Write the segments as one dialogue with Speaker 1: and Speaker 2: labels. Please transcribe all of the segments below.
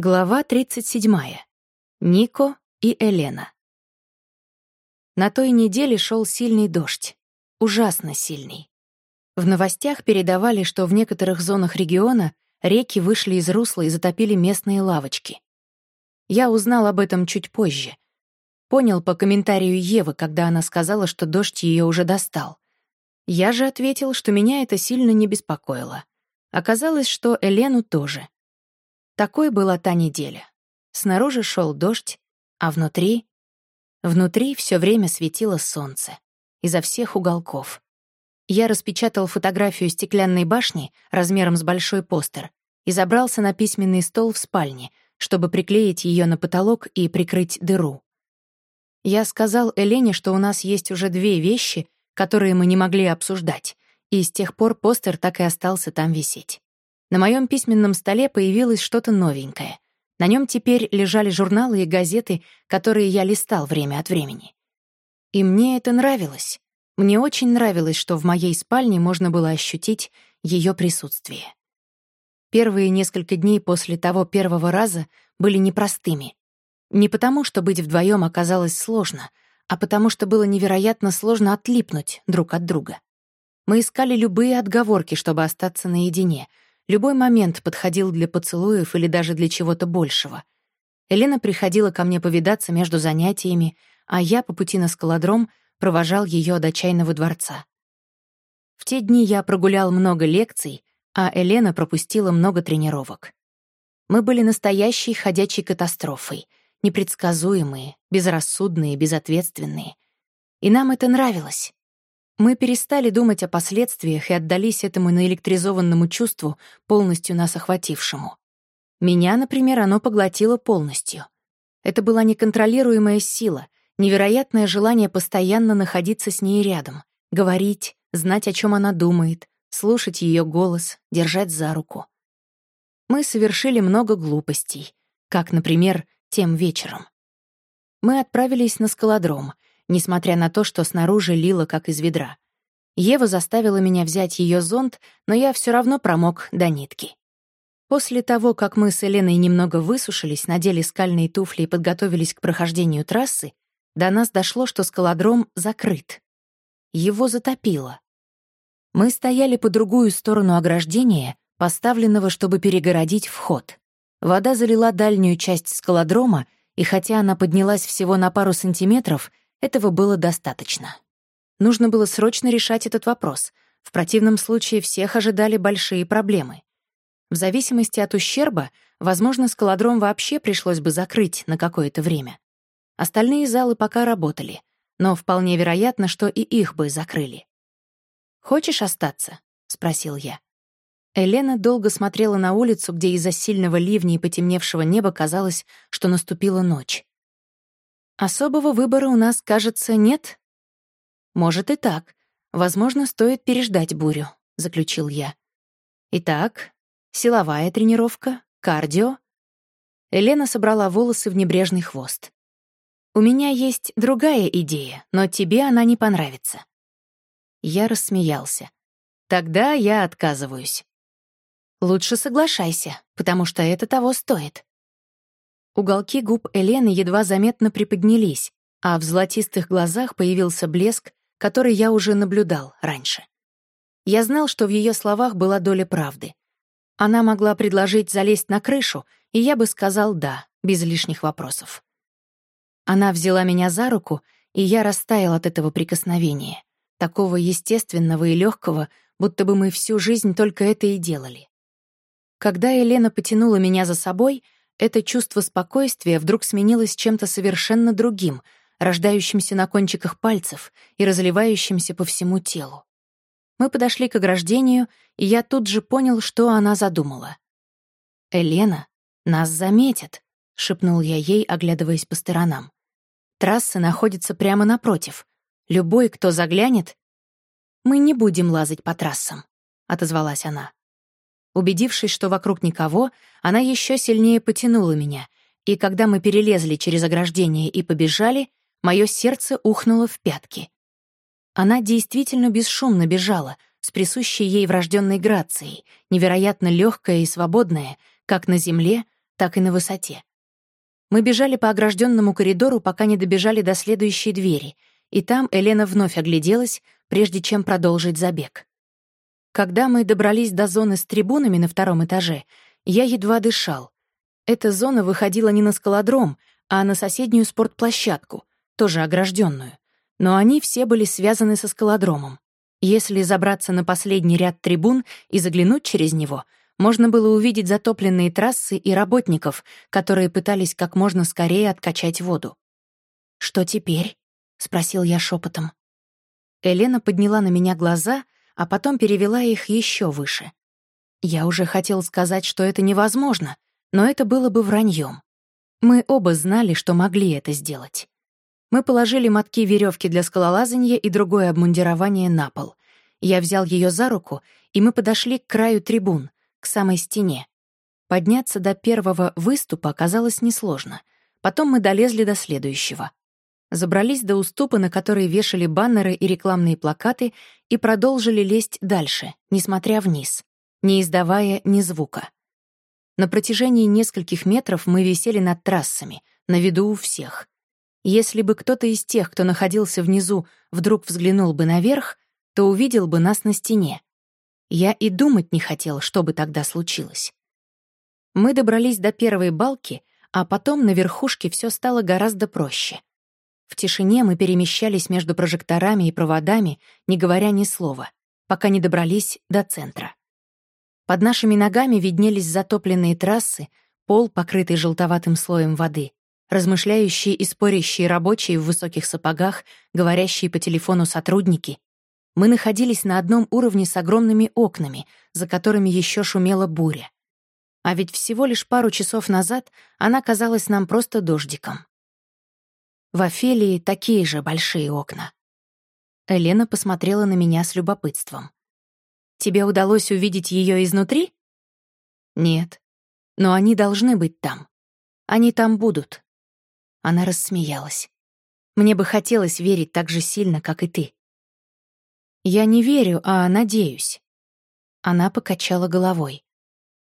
Speaker 1: Глава 37. Нико и Елена. На той неделе шел сильный дождь. Ужасно сильный. В новостях передавали, что в некоторых зонах региона реки вышли из русла и затопили местные лавочки. Я узнал об этом чуть позже. Понял по комментарию Евы, когда она сказала, что дождь ее уже достал. Я же ответил, что меня это сильно не беспокоило. Оказалось, что Элену тоже — такой была та неделя. Снаружи шел дождь, а внутри... Внутри все время светило солнце. Изо всех уголков. Я распечатал фотографию стеклянной башни размером с большой постер и забрался на письменный стол в спальне, чтобы приклеить ее на потолок и прикрыть дыру. Я сказал Элене, что у нас есть уже две вещи, которые мы не могли обсуждать, и с тех пор постер так и остался там висеть. На моем письменном столе появилось что-то новенькое. На нем теперь лежали журналы и газеты, которые я листал время от времени. И мне это нравилось. Мне очень нравилось, что в моей спальне можно было ощутить ее присутствие. Первые несколько дней после того первого раза были непростыми. Не потому, что быть вдвоем оказалось сложно, а потому что было невероятно сложно отлипнуть друг от друга. Мы искали любые отговорки, чтобы остаться наедине — Любой момент подходил для поцелуев или даже для чего-то большего. Елена приходила ко мне повидаться между занятиями, а я по пути на скалодром провожал ее до чайного дворца. В те дни я прогулял много лекций, а Елена пропустила много тренировок. Мы были настоящей ходячей катастрофой, непредсказуемые, безрассудные, безответственные. И нам это нравилось. Мы перестали думать о последствиях и отдались этому наэлектризованному чувству, полностью нас охватившему. Меня, например, оно поглотило полностью. Это была неконтролируемая сила, невероятное желание постоянно находиться с ней рядом, говорить, знать, о чем она думает, слушать ее голос, держать за руку. Мы совершили много глупостей, как, например, тем вечером. Мы отправились на скалодром — несмотря на то, что снаружи лило, как из ведра. Ева заставила меня взять ее зонт, но я все равно промок до нитки. После того, как мы с Еленой немного высушились, надели скальные туфли и подготовились к прохождению трассы, до нас дошло, что скалодром закрыт. Его затопило. Мы стояли по другую сторону ограждения, поставленного, чтобы перегородить вход. Вода залила дальнюю часть скалодрома, и хотя она поднялась всего на пару сантиметров, этого было достаточно. Нужно было срочно решать этот вопрос. В противном случае всех ожидали большие проблемы. В зависимости от ущерба, возможно, скалодром вообще пришлось бы закрыть на какое-то время. Остальные залы пока работали, но вполне вероятно, что и их бы закрыли. «Хочешь остаться?» — спросил я. Елена долго смотрела на улицу, где из-за сильного ливня и потемневшего неба казалось, что наступила ночь. Особого выбора у нас, кажется, нет. Может и так. Возможно, стоит переждать бурю, заключил я. Итак, силовая тренировка, кардио. Елена собрала волосы в небрежный хвост. У меня есть другая идея, но тебе она не понравится. Я рассмеялся. Тогда я отказываюсь. Лучше соглашайся, потому что это того стоит. Уголки губ Элены едва заметно приподнялись, а в золотистых глазах появился блеск, который я уже наблюдал раньше. Я знал, что в ее словах была доля правды. Она могла предложить залезть на крышу, и я бы сказал «да», без лишних вопросов. Она взяла меня за руку, и я растаял от этого прикосновения, такого естественного и легкого, будто бы мы всю жизнь только это и делали. Когда Елена потянула меня за собой — это чувство спокойствия вдруг сменилось чем-то совершенно другим, рождающимся на кончиках пальцев и разливающимся по всему телу. Мы подошли к ограждению, и я тут же понял, что она задумала. «Елена, нас заметят», — шепнул я ей, оглядываясь по сторонам. «Трасса находится прямо напротив. Любой, кто заглянет...» «Мы не будем лазать по трассам», — отозвалась она. Убедившись, что вокруг никого, она еще сильнее потянула меня, и когда мы перелезли через ограждение и побежали, мое сердце ухнуло в пятки. Она действительно бесшумно бежала, с присущей ей врожденной грацией, невероятно легкая и свободная, как на земле, так и на высоте. Мы бежали по огражденному коридору, пока не добежали до следующей двери, и там Елена вновь огляделась, прежде чем продолжить забег. Когда мы добрались до зоны с трибунами на втором этаже, я едва дышал. Эта зона выходила не на скалодром, а на соседнюю спортплощадку, тоже огражденную. Но они все были связаны со скалодромом. Если забраться на последний ряд трибун и заглянуть через него, можно было увидеть затопленные трассы и работников, которые пытались как можно скорее откачать воду. «Что теперь?» — спросил я шепотом. Елена подняла на меня глаза, а потом перевела их еще выше. Я уже хотел сказать, что это невозможно, но это было бы враньем. Мы оба знали, что могли это сделать. Мы положили мотки веревки для скалолазания и другое обмундирование на пол. Я взял ее за руку, и мы подошли к краю трибун, к самой стене. Подняться до первого выступа оказалось несложно. Потом мы долезли до следующего. Забрались до уступа, на который вешали баннеры и рекламные плакаты, и продолжили лезть дальше, несмотря вниз, не издавая ни звука. На протяжении нескольких метров мы висели над трассами, на виду у всех. Если бы кто-то из тех, кто находился внизу, вдруг взглянул бы наверх, то увидел бы нас на стене. Я и думать не хотел, что бы тогда случилось. Мы добрались до первой балки, а потом на верхушке все стало гораздо проще. В тишине мы перемещались между прожекторами и проводами, не говоря ни слова, пока не добрались до центра. Под нашими ногами виднелись затопленные трассы, пол, покрытый желтоватым слоем воды, размышляющие и спорящие рабочие в высоких сапогах, говорящие по телефону сотрудники. Мы находились на одном уровне с огромными окнами, за которыми еще шумела буря. А ведь всего лишь пару часов назад она казалась нам просто дождиком. В Офелии такие же большие окна. Елена посмотрела на меня с любопытством. Тебе удалось увидеть ее изнутри? Нет. Но они должны быть там. Они там будут. Она рассмеялась. Мне бы хотелось верить так же сильно, как и ты. Я не верю, а надеюсь. Она покачала головой.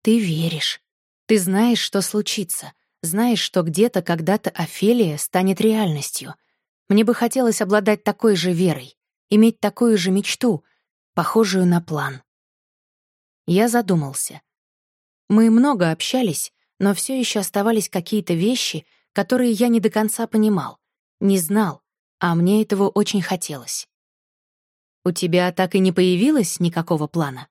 Speaker 1: Ты веришь. Ты знаешь, что случится. Знаешь, что где-то когда-то Офелия станет реальностью. Мне бы хотелось обладать такой же верой, иметь такую же мечту, похожую на план. Я задумался. Мы много общались, но все еще оставались какие-то вещи, которые я не до конца понимал, не знал, а мне этого очень хотелось. У тебя так и не появилось никакого плана?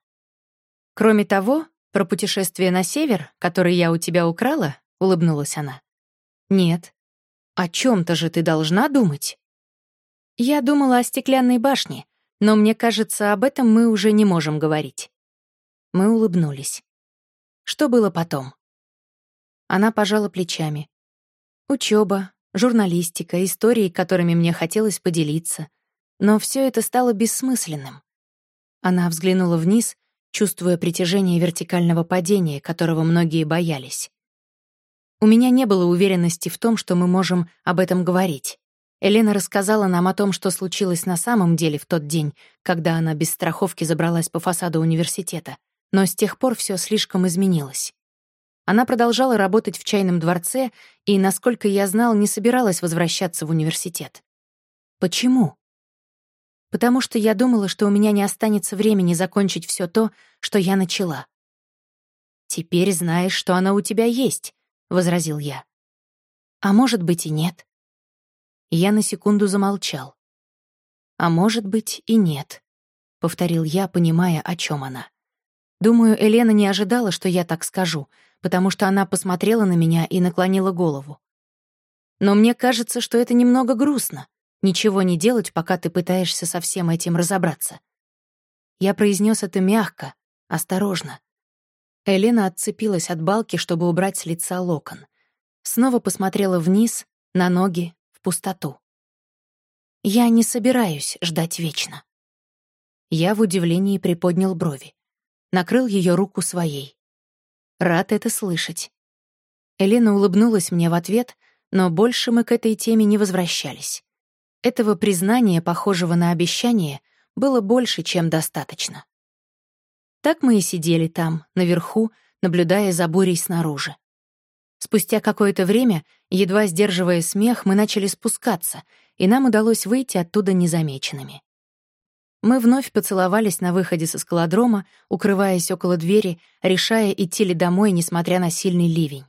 Speaker 1: Кроме того, про путешествие на север, которое я у тебя украла, улыбнулась она. Нет. О чем то же ты должна думать? Я думала о стеклянной башне, но мне кажется, об этом мы уже не можем говорить. Мы улыбнулись. Что было потом? Она пожала плечами. Учеба, журналистика, истории, которыми мне хотелось поделиться. Но все это стало бессмысленным. Она взглянула вниз, чувствуя притяжение вертикального падения, которого многие боялись. У меня не было уверенности в том, что мы можем об этом говорить. Елена рассказала нам о том, что случилось на самом деле в тот день, когда она без страховки забралась по фасаду университета. Но с тех пор все слишком изменилось. Она продолжала работать в чайном дворце и, насколько я знал, не собиралась возвращаться в университет. Почему? Потому что я думала, что у меня не останется времени закончить все то, что я начала. «Теперь знаешь, что она у тебя есть», — возразил я. «А может быть и нет». Я на секунду замолчал. «А может быть и нет», — повторил я, понимая, о чем она. Думаю, Елена не ожидала, что я так скажу, потому что она посмотрела на меня и наклонила голову. Но мне кажется, что это немного грустно. Ничего не делать, пока ты пытаешься со всем этим разобраться. Я произнес это мягко, осторожно. Елена отцепилась от балки, чтобы убрать с лица локон. Снова посмотрела вниз, на ноги, пустоту. Я не собираюсь ждать вечно. Я в удивлении приподнял брови. Накрыл ее руку своей. Рад это слышать. Елена улыбнулась мне в ответ, но больше мы к этой теме не возвращались. Этого признания, похожего на обещание, было больше, чем достаточно. Так мы и сидели там, наверху, наблюдая за бурей снаружи. Спустя какое-то время, едва сдерживая смех, мы начали спускаться, и нам удалось выйти оттуда незамеченными. Мы вновь поцеловались на выходе со скалодрома, укрываясь около двери, решая, идти ли домой, несмотря на сильный ливень.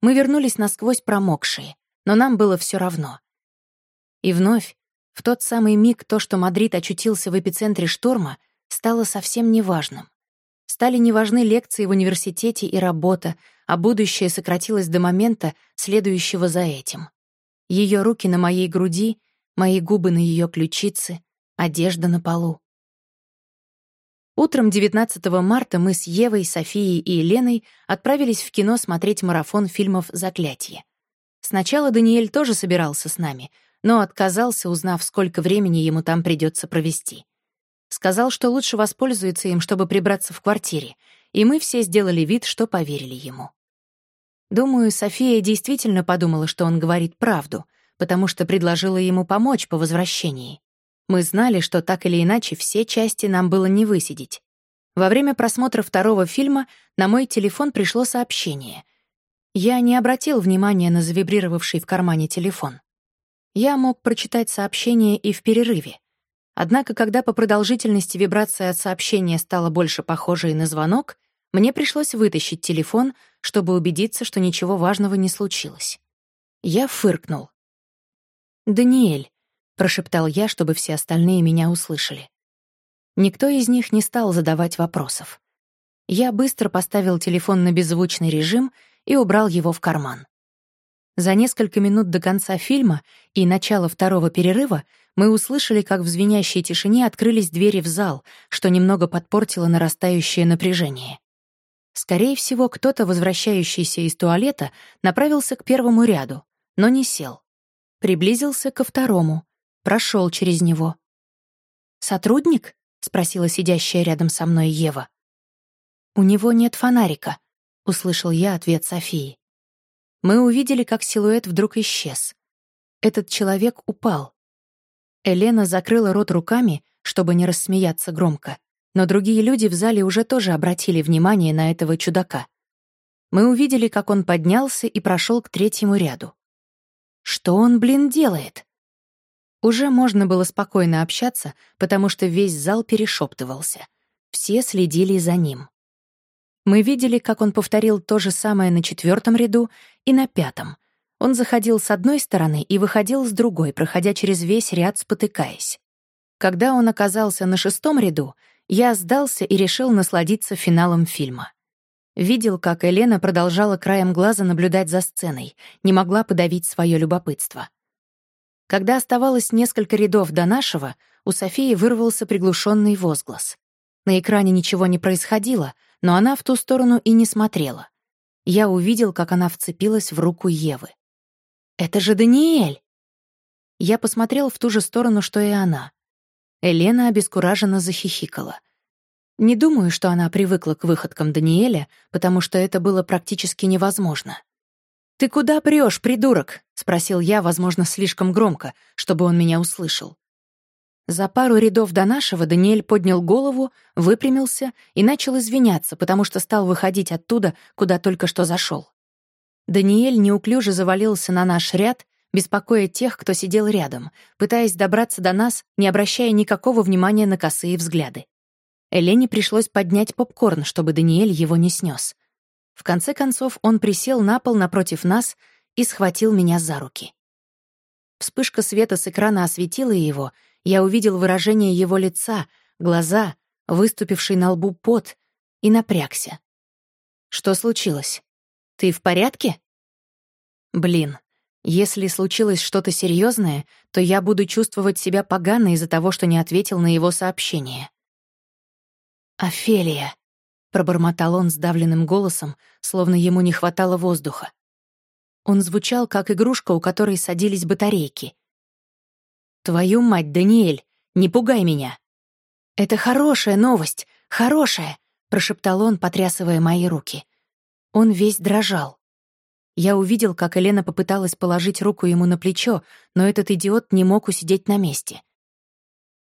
Speaker 1: Мы вернулись насквозь промокшие, но нам было все равно. И вновь, в тот самый миг, то, что Мадрид очутился в эпицентре шторма, стало совсем неважным. Стали неважны лекции в университете и работа, а будущее сократилось до момента, следующего за этим. Ее руки на моей груди, мои губы на ее ключице, одежда на полу. Утром 19 марта мы с Евой, Софией и Еленой отправились в кино смотреть марафон фильмов «Заклятие». Сначала Даниэль тоже собирался с нами, но отказался, узнав, сколько времени ему там придется провести. Сказал, что лучше воспользуется им, чтобы прибраться в квартире, и мы все сделали вид, что поверили ему. Думаю, София действительно подумала, что он говорит правду, потому что предложила ему помочь по возвращении. Мы знали, что так или иначе все части нам было не высидеть. Во время просмотра второго фильма на мой телефон пришло сообщение. Я не обратил внимания на завибрировавший в кармане телефон. Я мог прочитать сообщение и в перерыве. Однако, когда по продолжительности вибрация от сообщения стала больше похожей на звонок, мне пришлось вытащить телефон, чтобы убедиться, что ничего важного не случилось. Я фыркнул. «Даниэль, прошептал я, чтобы все остальные меня услышали. Никто из них не стал задавать вопросов. Я быстро поставил телефон на беззвучный режим и убрал его в карман. За несколько минут до конца фильма и начала второго перерыва мы услышали, как в звенящей тишине открылись двери в зал, что немного подпортило нарастающее напряжение. Скорее всего, кто-то, возвращающийся из туалета, направился к первому ряду, но не сел. Приблизился ко второму, прошел через него. «Сотрудник?» — спросила сидящая рядом со мной Ева. «У него нет фонарика», — услышал я ответ Софии. Мы увидели, как силуэт вдруг исчез. Этот человек упал. Елена закрыла рот руками, чтобы не рассмеяться громко, но другие люди в зале уже тоже обратили внимание на этого чудака. Мы увидели, как он поднялся и прошел к третьему ряду. Что он, блин, делает? Уже можно было спокойно общаться, потому что весь зал перешептывался. Все следили за ним. Мы видели, как он повторил то же самое на четвертом ряду и на пятом. Он заходил с одной стороны и выходил с другой, проходя через весь ряд, спотыкаясь. Когда он оказался на шестом ряду, я сдался и решил насладиться финалом фильма. Видел, как Елена продолжала краем глаза наблюдать за сценой, не могла подавить свое любопытство. Когда оставалось несколько рядов до нашего, у Софии вырвался приглушенный возглас. На экране ничего не происходило, но она в ту сторону и не смотрела. Я увидел, как она вцепилась в руку Евы. «Это же Даниэль!» Я посмотрел в ту же сторону, что и она. Елена обескураженно захихикала. Не думаю, что она привыкла к выходкам Даниэля, потому что это было практически невозможно. «Ты куда прешь, придурок?» — спросил я, возможно, слишком громко, чтобы он меня услышал. За пару рядов до нашего Даниэль поднял голову, выпрямился и начал извиняться, потому что стал выходить оттуда, куда только что зашел. Даниэль неуклюже завалился на наш ряд, беспокоя тех, кто сидел рядом, пытаясь добраться до нас, не обращая никакого внимания на косые взгляды. Элене пришлось поднять попкорн, чтобы Даниэль его не снес. В конце концов он присел на пол напротив нас и схватил меня за руки. Вспышка света с экрана осветила его, я увидел выражение его лица, глаза, выступивший на лбу пот, и напрягся. «Что случилось? Ты в порядке?» «Блин, если случилось что-то серьезное, то я буду чувствовать себя погано из-за того, что не ответил на его сообщение». «Офелия», Пробормотал он сдавленным голосом, словно ему не хватало воздуха. Он звучал, как игрушка, у которой садились батарейки. «Твою мать, Даниэль, не пугай меня!» «Это хорошая новость, хорошая!» — прошептал он, потрясывая мои руки. Он весь дрожал. Я увидел, как Елена попыталась положить руку ему на плечо, но этот идиот не мог усидеть на месте.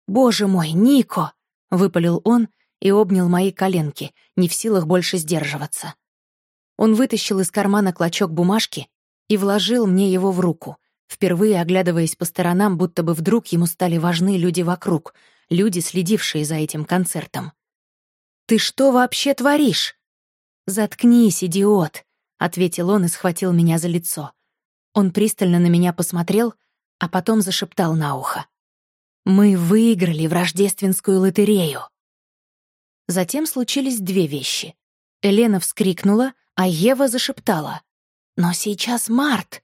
Speaker 1: «Боже мой, Нико!» — выпалил он — и обнял мои коленки, не в силах больше сдерживаться. Он вытащил из кармана клочок бумажки и вложил мне его в руку, впервые оглядываясь по сторонам, будто бы вдруг ему стали важны люди вокруг, люди, следившие за этим концертом. «Ты что вообще творишь?» «Заткнись, идиот», — ответил он и схватил меня за лицо. Он пристально на меня посмотрел, а потом зашептал на ухо. «Мы выиграли в рождественскую лотерею». Затем случились две вещи. Елена вскрикнула, а Ева зашептала. «Но сейчас март!»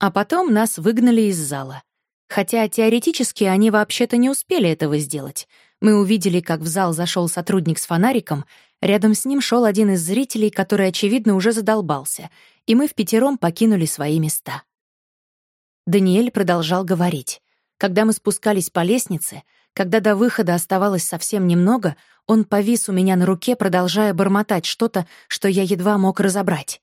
Speaker 1: А потом нас выгнали из зала. Хотя теоретически они вообще-то не успели этого сделать. Мы увидели, как в зал зашел сотрудник с фонариком, рядом с ним шел один из зрителей, который, очевидно, уже задолбался, и мы в пятером покинули свои места. Даниэль продолжал говорить. Когда мы спускались по лестнице, когда до выхода оставалось совсем немного, он повис у меня на руке, продолжая бормотать что-то, что я едва мог разобрать.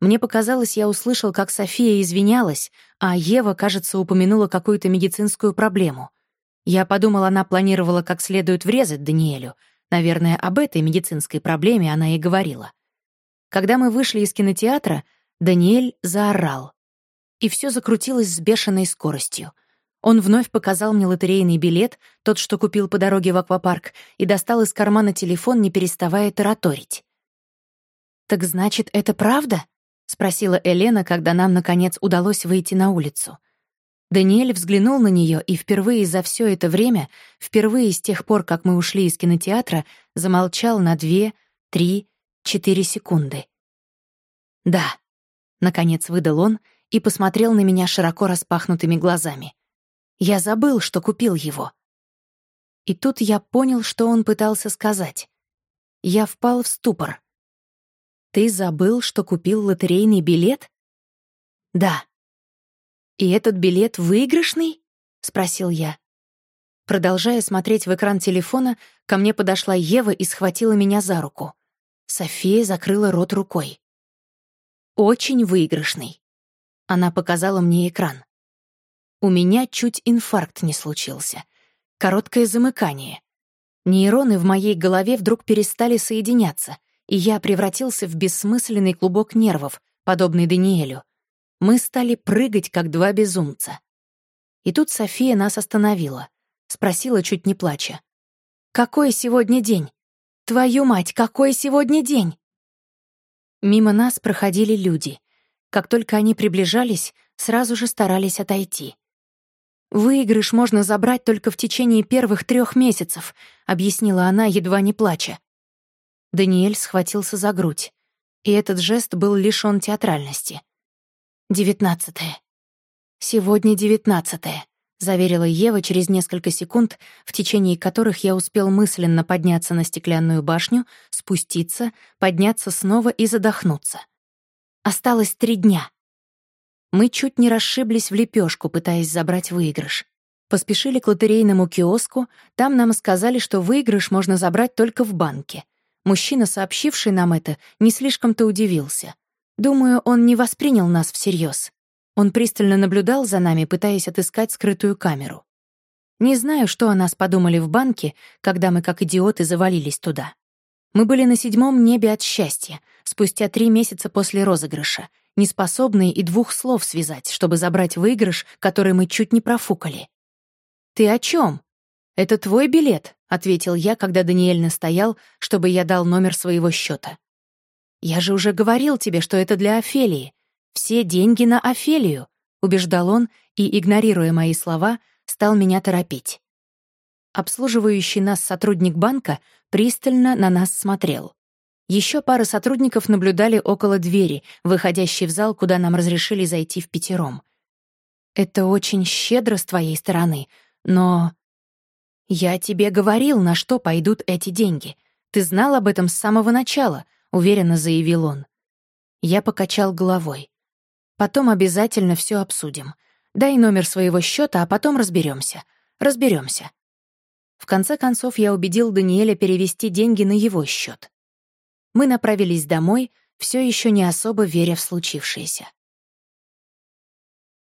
Speaker 1: Мне показалось, я услышал, как София извинялась, а Ева, кажется, упомянула какую-то медицинскую проблему. Я подумал, она планировала как следует врезать Даниэлю. Наверное, об этой медицинской проблеме она и говорила. Когда мы вышли из кинотеатра, Даниэль заорал. И все закрутилось с бешеной скоростью. Он вновь показал мне лотерейный билет, тот, что купил по дороге в аквапарк, и достал из кармана телефон, не переставая тараторить. «Так значит, это правда?» — спросила Елена, когда нам, наконец, удалось выйти на улицу. Даниэль взглянул на нее и впервые за все это время, впервые с тех пор, как мы ушли из кинотеатра, замолчал на две, три, четыре секунды. «Да», — наконец выдал он и посмотрел на меня широко распахнутыми глазами. «Я забыл, что купил его». И тут я понял, что он пытался сказать. Я впал в ступор. «Ты забыл, что купил лотерейный билет?» «Да». «И этот билет выигрышный?» — спросил я. Продолжая смотреть в экран телефона, ко мне подошла Ева и схватила меня за руку. София закрыла рот рукой. «Очень выигрышный». Она показала мне экран. У меня чуть инфаркт не случился. Короткое замыкание. Нейроны в моей голове вдруг перестали соединяться и я превратился в бессмысленный клубок нервов, подобный Даниэлю. Мы стали прыгать, как два безумца. И тут София нас остановила. Спросила, чуть не плача. «Какой сегодня день? Твою мать, какой сегодня день?» Мимо нас проходили люди. Как только они приближались, сразу же старались отойти. «Выигрыш можно забрать только в течение первых трех месяцев», — объяснила она, едва не плача. Даниэль схватился за грудь, и этот жест был лишён театральности. «Девятнадцатое. Сегодня девятнадцатое», — заверила Ева через несколько секунд, в течение которых я успел мысленно подняться на стеклянную башню, спуститься, подняться снова и задохнуться. Осталось три дня. Мы чуть не расшиблись в лепешку, пытаясь забрать выигрыш. Поспешили к лотерейному киоску, там нам сказали, что выигрыш можно забрать только в банке — Мужчина, сообщивший нам это, не слишком-то удивился. Думаю, он не воспринял нас всерьез. Он пристально наблюдал за нами, пытаясь отыскать скрытую камеру. Не знаю, что о нас подумали в банке, когда мы как идиоты завалились туда. Мы были на седьмом небе от счастья, спустя три месяца после розыгрыша, неспособные и двух слов связать, чтобы забрать выигрыш, который мы чуть не профукали. «Ты о чем? Это твой билет?» — ответил я, когда Даниэль настоял, чтобы я дал номер своего счета. «Я же уже говорил тебе, что это для Офелии. Все деньги на Офелию», — убеждал он и, игнорируя мои слова, стал меня торопить. Обслуживающий нас сотрудник банка пристально на нас смотрел. Еще пара сотрудников наблюдали около двери, выходящей в зал, куда нам разрешили зайти в пятером. «Это очень щедро с твоей стороны, но «Я тебе говорил, на что пойдут эти деньги. Ты знал об этом с самого начала», — уверенно заявил он. Я покачал головой. «Потом обязательно все обсудим. Дай номер своего счета, а потом разберемся. Разберемся. В конце концов, я убедил Даниэля перевести деньги на его счет. Мы направились домой, все еще не особо веря в случившееся.